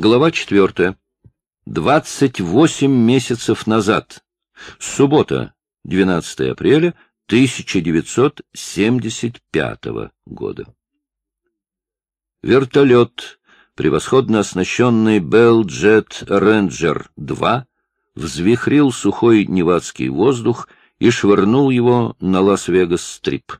Глава четвертая. Двадцать восемь месяцев назад. Суббота, 12 апреля 1975 года. Вертолет, превосходно оснащенный Bell Jet Ranger 2, взвихрил сухой невадский воздух и швырнул его на Лас-Вегас-стрип.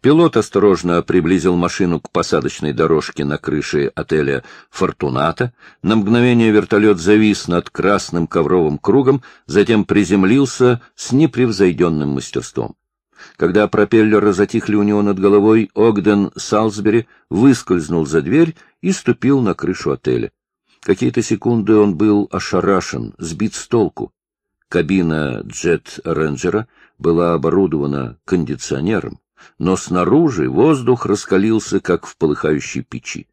Пилот осторожно приблизил машину к посадочной дорожке на крыше отеля «Фортуната». На мгновение вертолет завис над красным ковровым кругом, затем приземлился с непревзойденным мастерством. Когда пропеллеры затихли у него над головой, Огден Салсбери выскользнул за дверь и ступил на крышу отеля. Какие-то секунды он был ошарашен, сбит с толку. Кабина джет-рейнджера была оборудована кондиционером но снаружи воздух раскалился, как в полыхающей печи.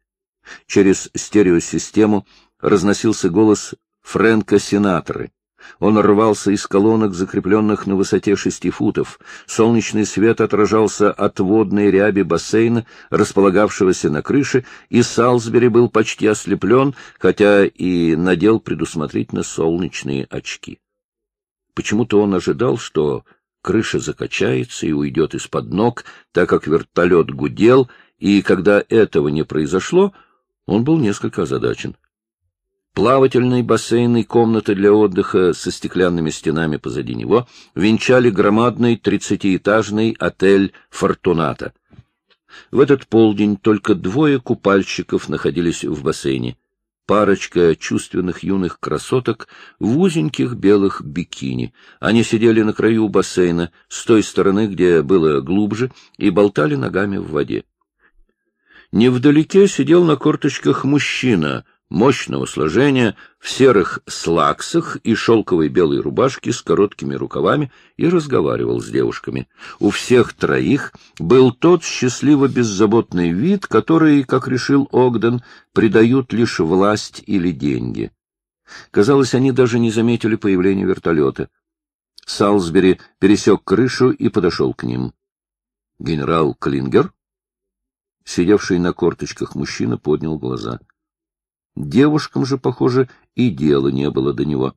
Через стереосистему разносился голос Фрэнка Синаторы. Он рвался из колонок, закрепленных на высоте шести футов. Солнечный свет отражался от водной ряби бассейна, располагавшегося на крыше, и Салсбери был почти ослеплен, хотя и надел предусмотрительно солнечные очки. Почему-то он ожидал, что крыша закачается и уйдет из-под ног, так как вертолет гудел, и когда этого не произошло, он был несколько озадачен. Плавательный бассейн и комната для отдыха со стеклянными стенами позади него венчали громадный тридцатиэтажный отель «Фортуната». В этот полдень только двое купальщиков находились в бассейне парочка чувственных юных красоток в узеньких белых бикини. Они сидели на краю бассейна, с той стороны, где было глубже, и болтали ногами в воде. Невдалеке сидел на корточках мужчина мощного сложения, в серых слаксах и шелковой белой рубашке с короткими рукавами и разговаривал с девушками. У всех троих был тот счастливо-беззаботный вид, который, как решил Огден, придают лишь власть или деньги. Казалось, они даже не заметили появления вертолета. Салсбери пересек крышу и подошел к ним. Генерал Клингер, сидевший на корточках мужчина, поднял глаза — Девушкам же, похоже, и дела не было до него.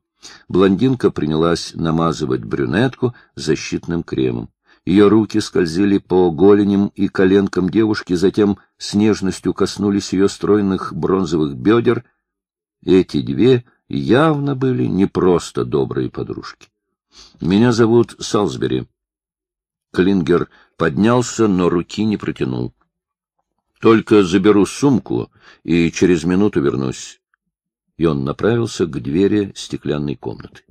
Блондинка принялась намазывать брюнетку защитным кремом. Ее руки скользили по голеням и коленкам девушки, затем с нежностью коснулись ее стройных бронзовых бедер. Эти две явно были не просто добрые подружки. — Меня зовут Салсбери. Клингер поднялся, но руки не протянул. Только заберу сумку и через минуту вернусь. И он направился к двери стеклянной комнаты.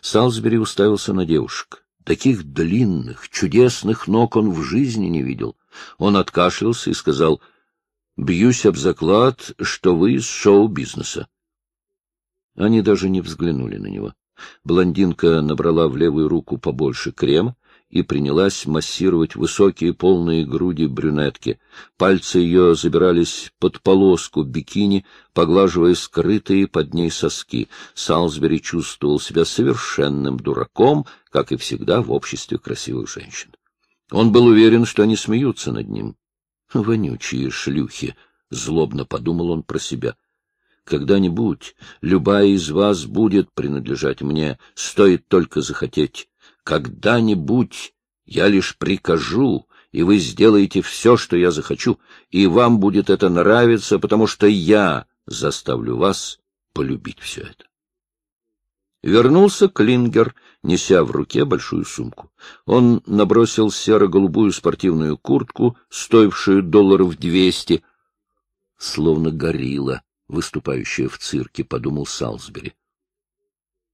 Салсбери уставился на девушек. Таких длинных, чудесных ног он в жизни не видел. Он откашлялся и сказал, — Бьюсь об заклад, что вы из шоу-бизнеса. Они даже не взглянули на него. Блондинка набрала в левую руку побольше крема, и принялась массировать высокие полные груди брюнетки. Пальцы ее забирались под полоску бикини, поглаживая скрытые под ней соски. Салсбери чувствовал себя совершенным дураком, как и всегда в обществе красивых женщин. Он был уверен, что они смеются над ним. «Вонючие шлюхи!» — злобно подумал он про себя. «Когда-нибудь любая из вас будет принадлежать мне, стоит только захотеть». Когда-нибудь я лишь прикажу, и вы сделаете все, что я захочу, и вам будет это нравиться, потому что я заставлю вас полюбить все это. Вернулся Клингер, неся в руке большую сумку. Он набросил серо-голубую спортивную куртку, стоившую долларов двести, словно горилла, выступающая в цирке, — подумал Салсбери.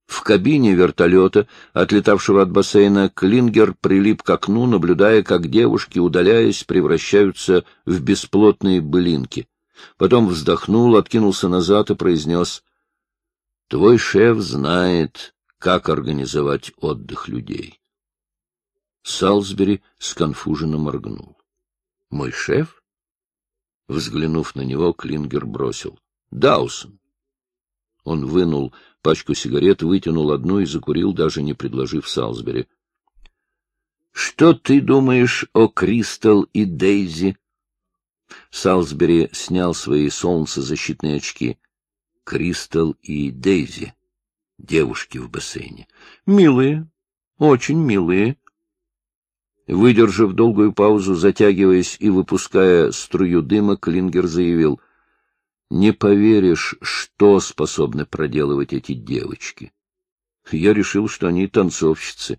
В кабине вертолета, отлетавшего от бассейна, Клингер прилип к окну, наблюдая, как девушки, удаляясь, превращаются в бесплотные былинки. Потом вздохнул, откинулся назад и произнес, — Твой шеф знает, как организовать отдых людей. Салсбери сконфуженно моргнул. — Мой шеф? Взглянув на него, Клингер бросил. — Даусон. Он вынул пачку сигарет, вытянул одну и закурил, даже не предложив Салсбери. — Что ты думаешь о Кристал и Дейзи? Салсбери снял свои солнцезащитные очки. Кристал и Дейзи, девушки в бассейне. Милые, очень милые. Выдержав долгую паузу, затягиваясь и выпуская струю дыма, Клингер заявил, «Не поверишь, что способны проделывать эти девочки. Я решил, что они танцовщицы».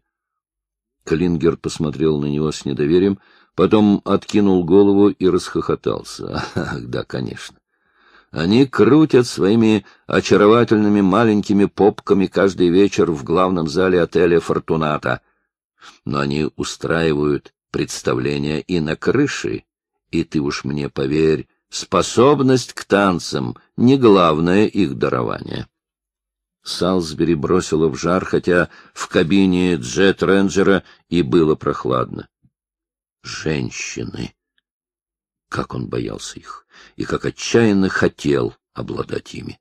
Клингер посмотрел на него с недоверием, потом откинул голову и расхохотался. «Ах, да, конечно. Они крутят своими очаровательными маленькими попками каждый вечер в главном зале отеля «Фортуната» но они устраивают представления и на крыше, и ты уж мне поверь, способность к танцам — не главное их дарование. Салсбери бросило в жар, хотя в кабине джет-рейнджера и было прохладно. Женщины! Как он боялся их, и как отчаянно хотел обладать ими.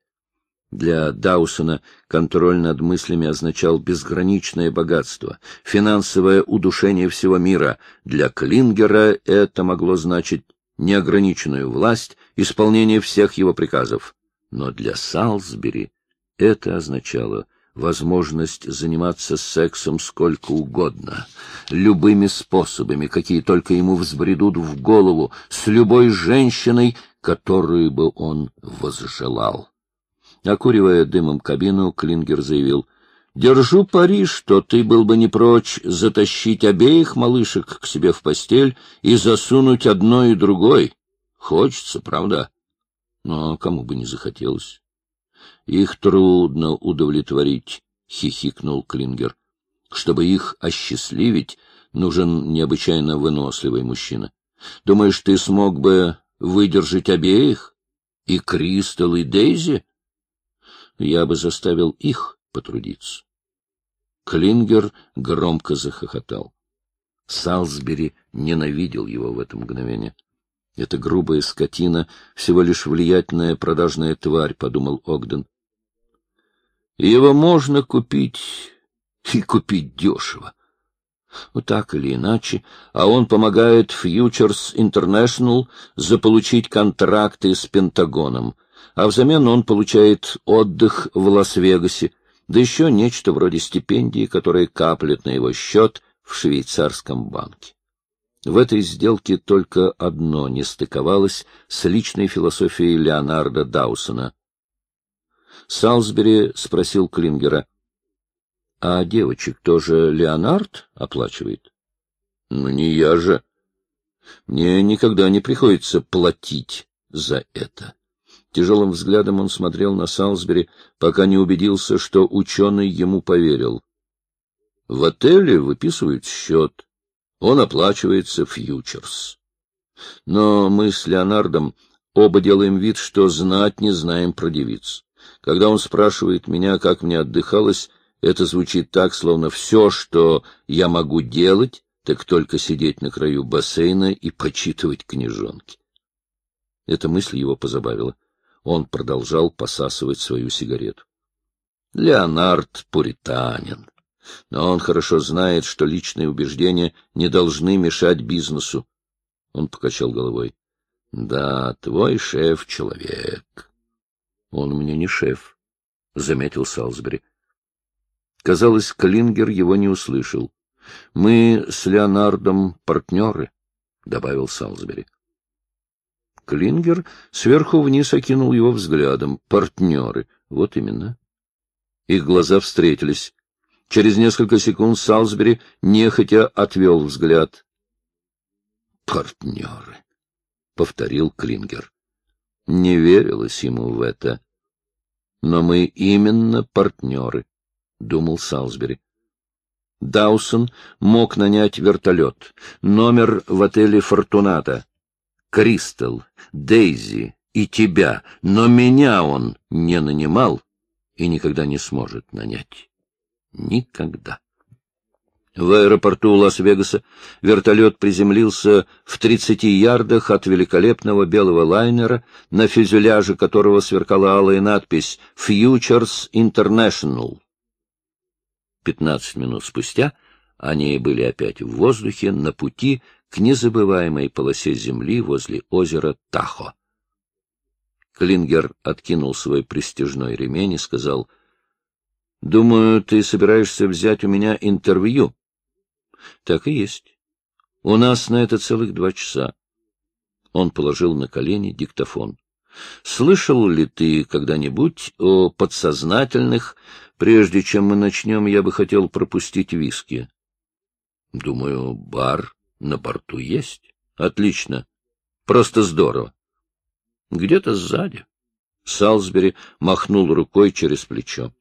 Для Даусона контроль над мыслями означал безграничное богатство, финансовое удушение всего мира. Для Клингера это могло значить неограниченную власть, исполнение всех его приказов. Но для Салсбери это означало возможность заниматься сексом сколько угодно, любыми способами, какие только ему взбредут в голову, с любой женщиной, которую бы он возжелал. Окуривая дымом кабину, Клингер заявил, — Держу пари, что ты был бы не прочь затащить обеих малышек к себе в постель и засунуть одной и другой. Хочется, правда? Но кому бы не захотелось. — Их трудно удовлетворить, — хихикнул Клингер. — Чтобы их осчастливить, нужен необычайно выносливый мужчина. Думаешь, ты смог бы выдержать обеих? И Кристал, и Дейзи? — я бы заставил их потрудиться. Клингер громко захохотал. Салсбери ненавидел его в это мгновение. «Это грубая скотина, всего лишь влиятельная продажная тварь», — подумал Огден. «Его можно купить и купить дешево. Вот так или иначе, а он помогает Futures International заполучить контракты с Пентагоном — а взамен он получает отдых в Лас-Вегасе, да еще нечто вроде стипендии, которая каплет на его счет в швейцарском банке. В этой сделке только одно не стыковалось с личной философией Леонарда Даусона. Салсбери спросил Клингера, — А девочек тоже Леонард оплачивает? — Ну, не я же. Мне никогда не приходится платить за это. Тяжелым взглядом он смотрел на Салсбери, пока не убедился, что ученый ему поверил. В отеле выписывают счет. Он оплачивается фьючерс. Но мы с Леонардом оба делаем вид, что знать не знаем про девиц. Когда он спрашивает меня, как мне отдыхалось, это звучит так, словно все, что я могу делать, так только сидеть на краю бассейна и почитывать книжонки. Эта мысль его позабавила. Он продолжал посасывать свою сигарету. Леонард — пуританин. Но он хорошо знает, что личные убеждения не должны мешать бизнесу. Он покачал головой. — Да, твой шеф — человек. — Он мне не шеф, — заметил Салсбери. Казалось, Клингер его не услышал. — Мы с Леонардом партнеры, — добавил Салсбери. Клингер сверху вниз окинул его взглядом. Партнеры. Вот именно. Их глаза встретились. Через несколько секунд Салсбери нехотя отвел взгляд. «Партнеры», — повторил Клингер. Не верилось ему в это. «Но мы именно партнеры», — думал Салсбери. Даусон мог нанять вертолет. Номер в отеле «Фортуната». Кристал, Дейзи и тебя, но меня он не нанимал и никогда не сможет нанять. Никогда. В аэропорту Лас-Вегаса вертолет приземлился в 30 ярдах от великолепного белого лайнера, на фюзеляже которого сверкала алая надпись «Futures International». Пятнадцать минут спустя они были опять в воздухе на пути к незабываемой полосе земли возле озера Тахо. Клингер откинул свой пристежной ремень и сказал, — Думаю, ты собираешься взять у меня интервью. — Так и есть. У нас на это целых два часа. Он положил на колени диктофон. — Слышал ли ты когда-нибудь о подсознательных... Прежде чем мы начнем, я бы хотел пропустить виски. — Думаю, бар на борту есть. — Отлично. Просто здорово. — Где-то сзади. Салсбери махнул рукой через плечо.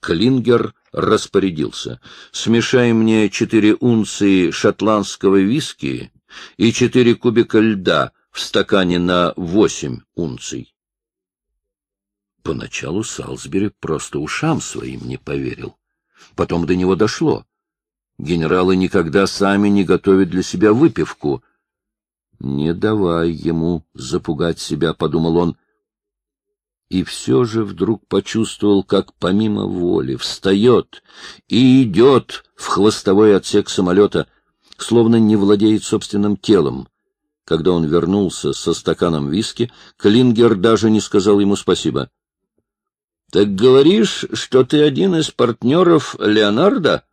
Клингер распорядился. — Смешай мне четыре унции шотландского виски и четыре кубика льда в стакане на восемь унций. Поначалу Салсбери просто ушам своим не поверил. Потом до него дошло. Генералы никогда сами не готовят для себя выпивку. «Не давай ему запугать себя», — подумал он. И все же вдруг почувствовал, как помимо воли встает и идет в хвостовой отсек самолета, словно не владеет собственным телом. Когда он вернулся со стаканом виски, Клингер даже не сказал ему спасибо. — Так говоришь, что ты один из партнеров Леонардо?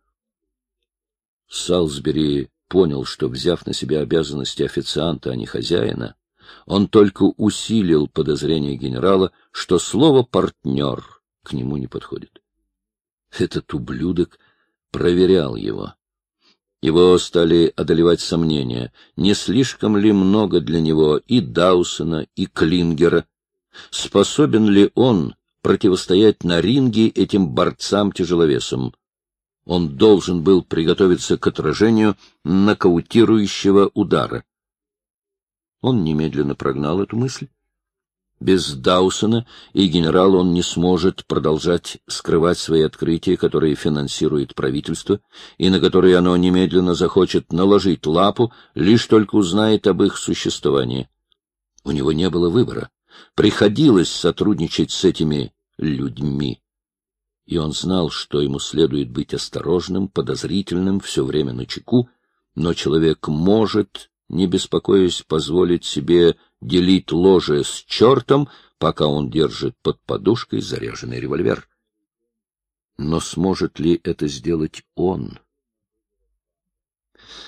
Салсбери понял, что, взяв на себя обязанности официанта, а не хозяина, он только усилил подозрение генерала, что слово «партнер» к нему не подходит. Этот ублюдок проверял его. Его стали одолевать сомнения, не слишком ли много для него и Даусона, и Клингера. Способен ли он противостоять на ринге этим борцам-тяжеловесам? Он должен был приготовиться к отражению нокаутирующего удара. Он немедленно прогнал эту мысль. Без Даусона и генерала он не сможет продолжать скрывать свои открытия, которые финансирует правительство, и на которые оно немедленно захочет наложить лапу, лишь только узнает об их существовании. У него не было выбора. Приходилось сотрудничать с этими людьми. И он знал, что ему следует быть осторожным, подозрительным, все время на чеку, но человек может, не беспокоясь, позволить себе делить ложе с чертом, пока он держит под подушкой заряженный револьвер. Но сможет ли это сделать он?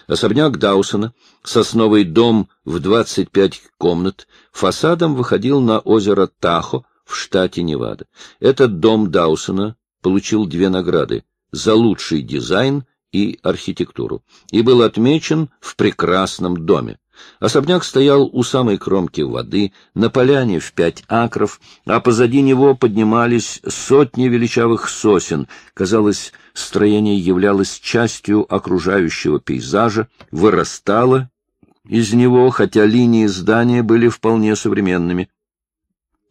Особняк Даусона, сосновый дом в 25 комнат, фасадом выходил на озеро Тахо в штате Невада. Этот дом Даусона получил две награды за лучший дизайн и архитектуру и был отмечен в прекрасном доме. Особняк стоял у самой кромки воды, на поляне в пять акров, а позади него поднимались сотни величавых сосен. Казалось, строение являлось частью окружающего пейзажа, вырастало из него, хотя линии здания были вполне современными.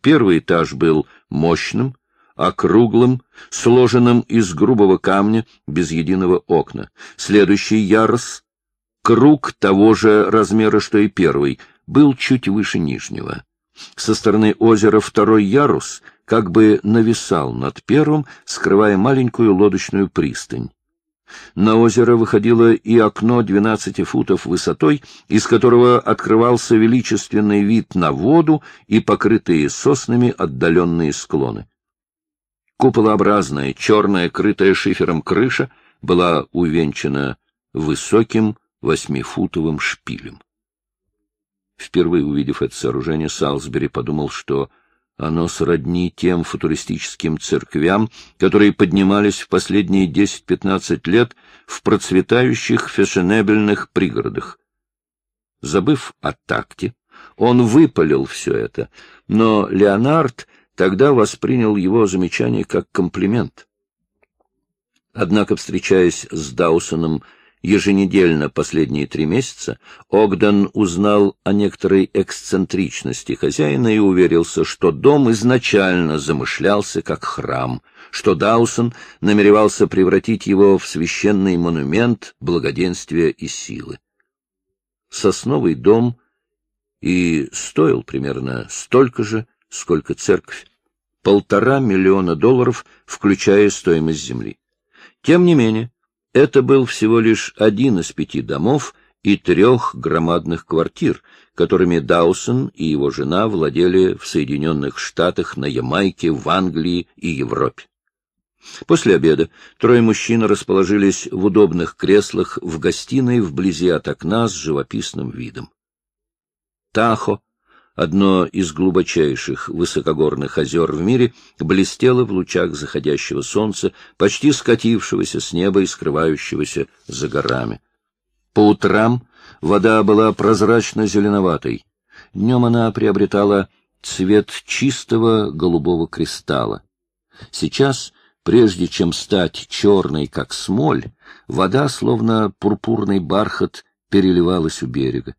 Первый этаж был мощным, округлым, сложенным из грубого камня, без единого окна. Следующий ярус Круг того же размера, что и первый, был чуть выше нижнего. Со стороны озера второй ярус как бы нависал над первым, скрывая маленькую лодочную пристань. На озеро выходило и окно двенадцати футов высотой, из которого открывался величественный вид на воду и покрытые соснами отдаленные склоны. Куполообразная, черная, крытая шифером крыша была увенчана высоким восьмифутовым шпилем. Впервые увидев это сооружение, Салсбери подумал, что оно сродни тем футуристическим церквям, которые поднимались в последние 10-15 лет в процветающих фешенебельных пригородах. Забыв о такте, он выпалил все это, но Леонард тогда воспринял его замечание как комплимент. Однако, встречаясь с Даусоном еженедельно последние три месяца, Огден узнал о некоторой эксцентричности хозяина и уверился, что дом изначально замышлялся как храм, что Даусон намеревался превратить его в священный монумент благоденствия и силы. Сосновый дом и стоил примерно столько же, сколько церковь, полтора миллиона долларов, включая стоимость земли. Тем не менее, Это был всего лишь один из пяти домов и трех громадных квартир, которыми Даусон и его жена владели в Соединенных Штатах, на Ямайке, в Англии и Европе. После обеда трое мужчин расположились в удобных креслах в гостиной вблизи от окна с живописным видом. Тахо, одно из глубочайших высокогорных озер в мире, блестело в лучах заходящего солнца, почти скатившегося с неба и скрывающегося за горами. По утрам вода была прозрачно-зеленоватой. Днем она приобретала цвет чистого голубого кристалла. Сейчас Прежде чем стать черной, как смоль, вода, словно пурпурный бархат, переливалась у берега.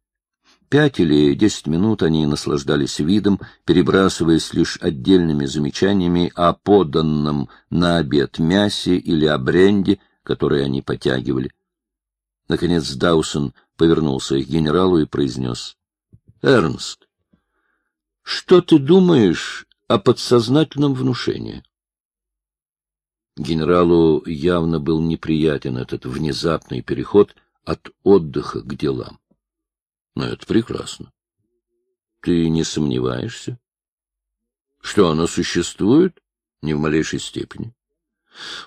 Пять или десять минут они наслаждались видом, перебрасываясь лишь отдельными замечаниями о поданном на обед мясе или о бренде, который они потягивали. Наконец Даусон повернулся к генералу и произнес. — Эрнст, что ты думаешь о подсознательном внушении? Генералу явно был неприятен этот внезапный переход от отдыха к делам. Но это прекрасно. Ты не сомневаешься? Что оно существует? Ни в малейшей степени.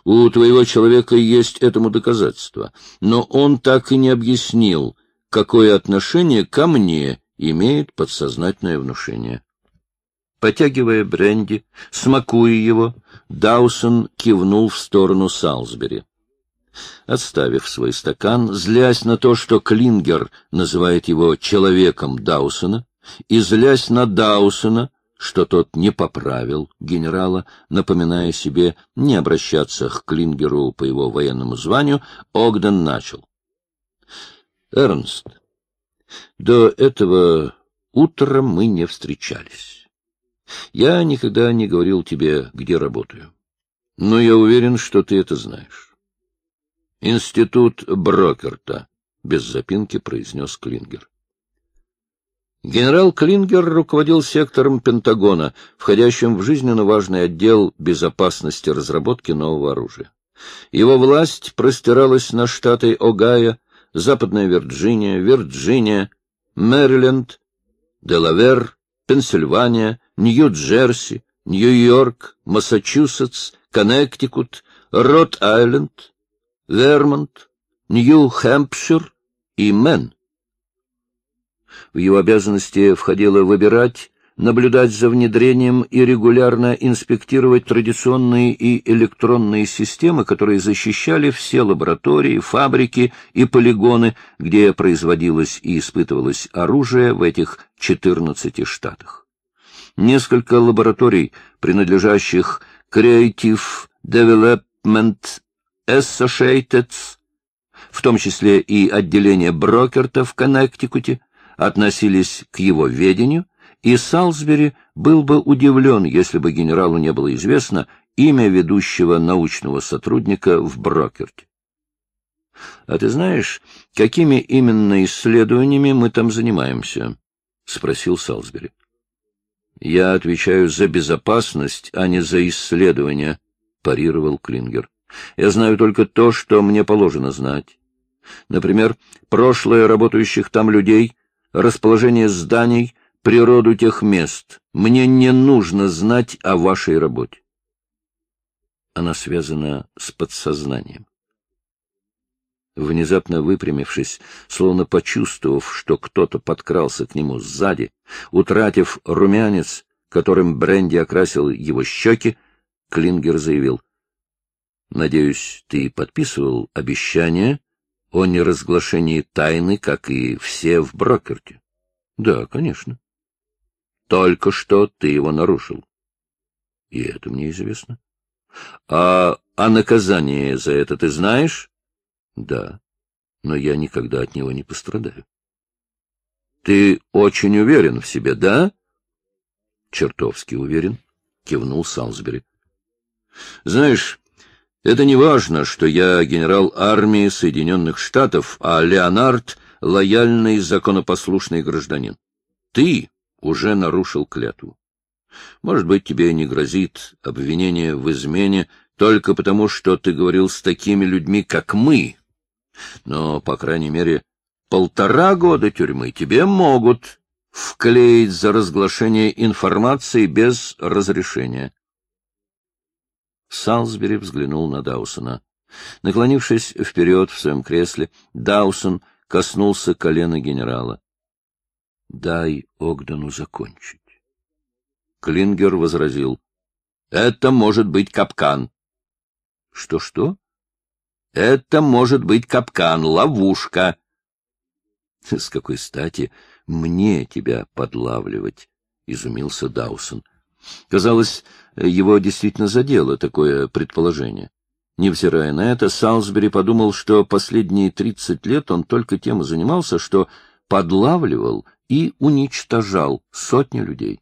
У твоего человека есть этому доказательство, но он так и не объяснил, какое отношение ко мне имеет подсознательное внушение. Потягивая бренди, смакуя его, Даусон кивнул в сторону Салсбери. Отставив свой стакан, злясь на то, что Клингер называет его «человеком Даусона», и злясь на Даусона, что тот не поправил генерала, напоминая себе не обращаться к Клингеру по его военному званию, Огден начал. — Эрнст, до этого утра мы не встречались. Я никогда не говорил тебе, где работаю. Но я уверен, что ты это знаешь. Институт Брокерта, — без запинки произнес Клингер. Генерал Клингер руководил сектором Пентагона, входящим в жизненно важный отдел безопасности разработки нового оружия. Его власть простиралась на штаты Огайо, Западная Вирджиния, Вирджиния, Мэриленд, Делавер, Пенсильвания, Нью-Джерси, Нью-Йорк, Массачусетс, Коннектикут, Род-Айленд, Вермонт, Нью-Хэмпшир и Мэн. В его обязанности входило выбирать, наблюдать за внедрением и регулярно инспектировать традиционные и электронные системы, которые защищали все лаборатории, фабрики и полигоны, где производилось и испытывалось оружие в этих 14 штатах несколько лабораторий, принадлежащих Creative Development Associates, в том числе и отделение Брокерта в Коннектикуте, относились к его ведению, и Салсбери был бы удивлен, если бы генералу не было известно имя ведущего научного сотрудника в Брокерте. — А ты знаешь, какими именно исследованиями мы там занимаемся? — спросил Салсбери. Я отвечаю за безопасность, а не за исследование, — парировал Клингер. Я знаю только то, что мне положено знать. Например, прошлое работающих там людей, расположение зданий, природу тех мест. Мне не нужно знать о вашей работе. Она связана с подсознанием. Внезапно выпрямившись, словно почувствовав, что кто-то подкрался к нему сзади, утратив румянец, которым Бренди окрасил его щеки, Клингер заявил. — Надеюсь, ты подписывал обещание о неразглашении тайны, как и все в Брокерте? — Да, конечно. — Только что ты его нарушил. — И это мне известно. — А о наказании за это ты знаешь? Да, но я никогда от него не пострадаю. Ты очень уверен в себе, да? Чертовски уверен, кивнул Салсбери. Знаешь, это не важно, что я генерал армии Соединенных Штатов, а Леонард — лояльный законопослушный гражданин. Ты уже нарушил клятву. Может быть, тебе не грозит обвинение в измене только потому, что ты говорил с такими людьми, как мы, Но, по крайней мере, полтора года тюрьмы тебе могут вклеить за разглашение информации без разрешения. Салсбери взглянул на Даусона. Наклонившись вперед в своем кресле, Даусон коснулся колена генерала. — Дай Огдану закончить. Клингер возразил. — Это может быть капкан. Что — Что-что? — Это может быть капкан, ловушка. — С какой стати мне тебя подлавливать? — изумился Даусон. Казалось, его действительно задело такое предположение. Невзирая на это, Салсбери подумал, что последние тридцать лет он только тем и занимался, что подлавливал и уничтожал сотни людей.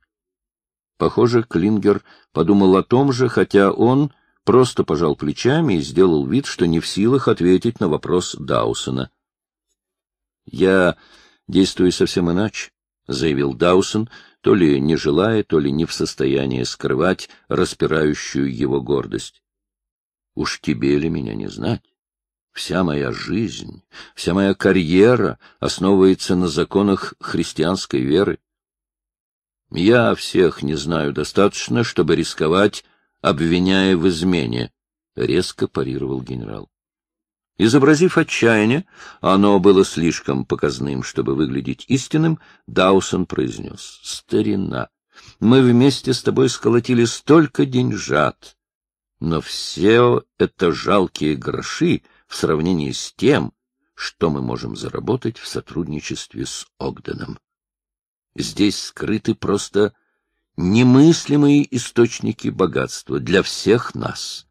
Похоже, Клингер подумал о том же, хотя он просто пожал плечами и сделал вид, что не в силах ответить на вопрос Даусона. «Я действую совсем иначе», — заявил Даусон, то ли не желая, то ли не в состоянии скрывать распирающую его гордость. Уж тебе ли меня не знать? Вся моя жизнь, вся моя карьера основывается на законах христианской веры. Я всех не знаю достаточно, чтобы рисковать, обвиняя в измене, — резко парировал генерал. Изобразив отчаяние, оно было слишком показным, чтобы выглядеть истинным, Даусон произнес. — Старина, мы вместе с тобой сколотили столько деньжат, но все это жалкие гроши в сравнении с тем, что мы можем заработать в сотрудничестве с Огденом. Здесь скрыты просто немыслимые источники богатства для всех нас.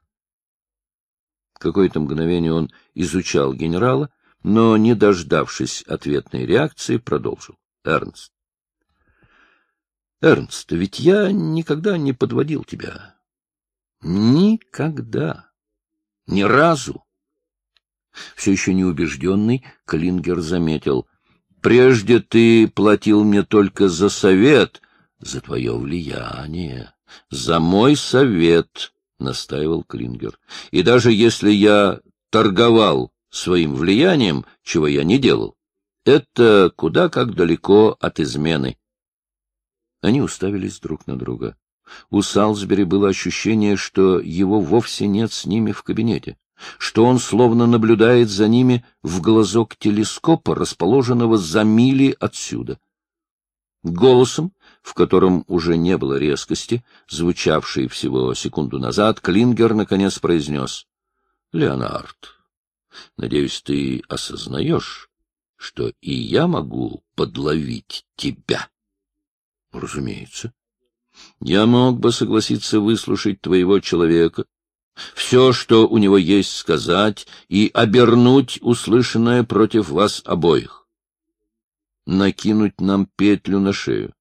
Какое-то мгновение он изучал генерала, но, не дождавшись ответной реакции, продолжил. Эрнст. Эрнст, ведь я никогда не подводил тебя. Никогда. Ни разу. Все еще неубежденный, Клингер заметил. Прежде ты платил мне только за совет, за твое влияние, за мой совет, — настаивал Клингер. И даже если я торговал своим влиянием, чего я не делал, это куда как далеко от измены. Они уставились друг на друга. У Салсбери было ощущение, что его вовсе нет с ними в кабинете, что он словно наблюдает за ними в глазок телескопа, расположенного за мили отсюда. Голосом, в котором уже не было резкости, звучавшей всего секунду назад, Клингер наконец произнес. — Леонард, надеюсь, ты осознаешь, что и я могу подловить тебя? — Разумеется. Я мог бы согласиться выслушать твоего человека, все, что у него есть сказать, и обернуть услышанное против вас обоих. Накинуть нам петлю на шею,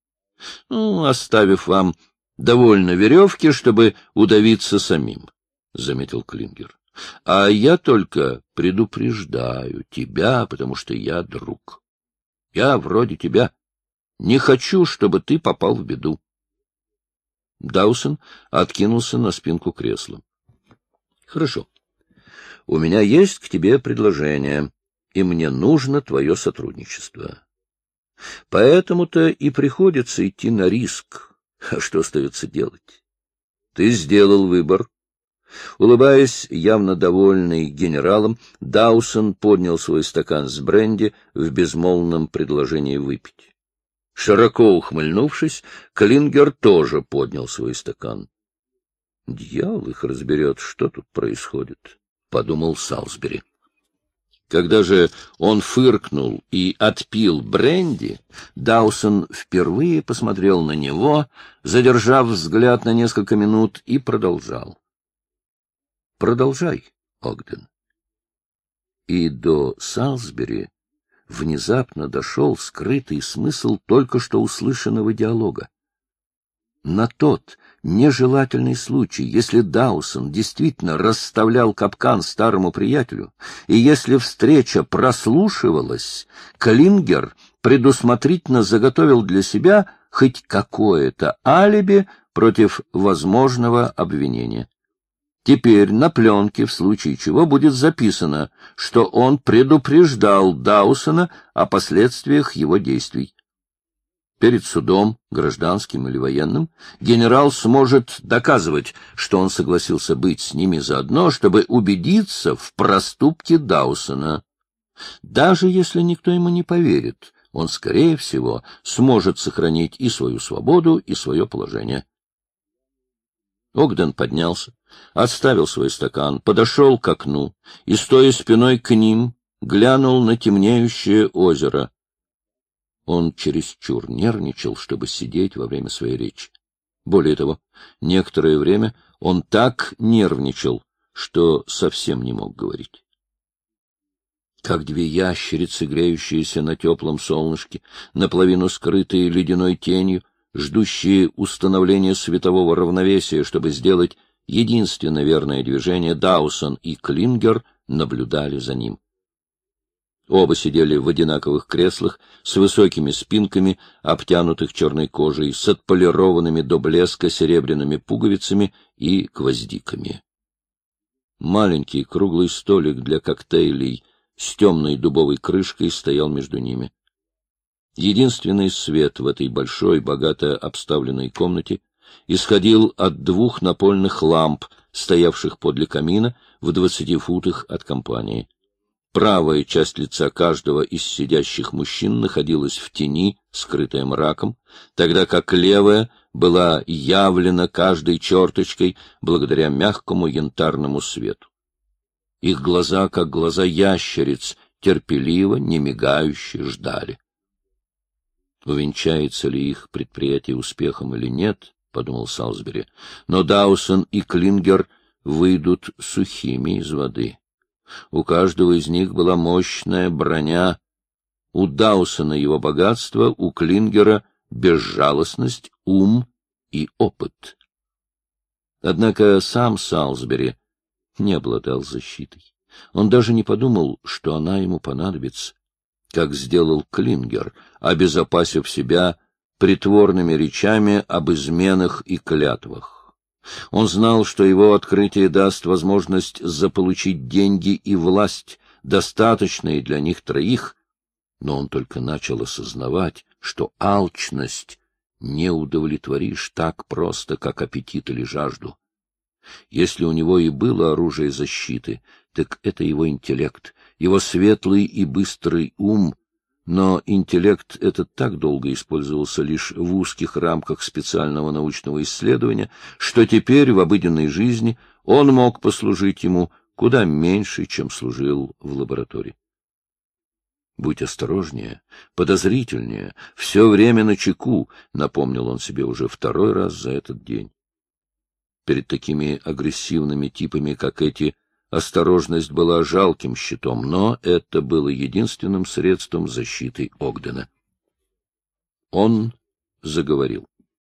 ну, оставив вам довольно веревки, чтобы удавиться самим, — заметил Клингер. — А я только предупреждаю тебя, потому что я друг. Я вроде тебя. Не хочу, чтобы ты попал в беду. Даусон откинулся на спинку кресла. — Хорошо. У меня есть к тебе предложение, и мне нужно твое сотрудничество. Поэтому-то и приходится идти на риск. А что остается делать? Ты сделал выбор. Улыбаясь, явно довольный генералом, Даусон поднял свой стакан с бренди в безмолвном предложении выпить. Широко ухмыльнувшись, Клингер тоже поднял свой стакан. — Дьявол их разберет, что тут происходит, — подумал Салсбери. Когда же он фыркнул и отпил бренди, Даусон впервые посмотрел на него, задержав взгляд на несколько минут, и продолжал. — Продолжай, Огден. И до Салсбери внезапно дошел скрытый смысл только что услышанного диалога. На тот нежелательный случай, если Даусон действительно расставлял капкан старому приятелю, и если встреча прослушивалась, Клингер предусмотрительно заготовил для себя хоть какое-то алиби против возможного обвинения. Теперь на пленке, в случае чего, будет записано, что он предупреждал Даусона о последствиях его действий. Перед судом, гражданским или военным, генерал сможет доказывать, что он согласился быть с ними заодно, чтобы убедиться в проступке Даусона. Даже если никто ему не поверит, он, скорее всего, сможет сохранить и свою свободу, и свое положение. Огден поднялся, отставил свой стакан, подошел к окну и, стоя спиной к ним, глянул на темнеющее озеро — он чересчур нервничал, чтобы сидеть во время своей речи. Более того, некоторое время он так нервничал, что совсем не мог говорить. Как две ящерицы, греющиеся на теплом солнышке, наполовину скрытые ледяной тенью, ждущие установления светового равновесия, чтобы сделать единственное верное движение, Даусон и Клингер наблюдали за ним. Оба сидели в одинаковых креслах с высокими спинками, обтянутых черной кожей, с отполированными до блеска серебряными пуговицами и гвоздиками. Маленький круглый столик для коктейлей с темной дубовой крышкой стоял между ними. Единственный свет в этой большой, богато обставленной комнате исходил от двух напольных ламп, стоявших подле камина в двадцати футах от компании. Правая часть лица каждого из сидящих мужчин находилась в тени, скрытая мраком, тогда как левая была явлена каждой черточкой благодаря мягкому янтарному свету. Их глаза, как глаза ящериц, терпеливо, не мигающе ждали. Увенчается ли их предприятие успехом или нет, — подумал Салсбери, — но Даусон и Клингер выйдут сухими из воды. У каждого из них была мощная броня. У Даусона его богатство, у Клингера безжалостность, ум и опыт. Однако сам Салсбери не обладал защитой. Он даже не подумал, что она ему понадобится, как сделал Клингер, обезопасив себя притворными речами об изменах и клятвах. Он знал, что его открытие даст возможность заполучить деньги и власть, достаточные для них троих, но он только начал осознавать, что алчность не удовлетворишь так просто, как аппетит или жажду. Если у него и было оружие защиты, так это его интеллект, его светлый и быстрый ум — но интеллект этот так долго использовался лишь в узких рамках специального научного исследования, что теперь в обыденной жизни он мог послужить ему куда меньше, чем служил в лаборатории. «Будь осторожнее, подозрительнее, все время на чеку», — напомнил он себе уже второй раз за этот день. Перед такими агрессивными типами, как эти, — Осторожность была жалким щитом, но это было единственным средством защиты Огдена. Он заговорил.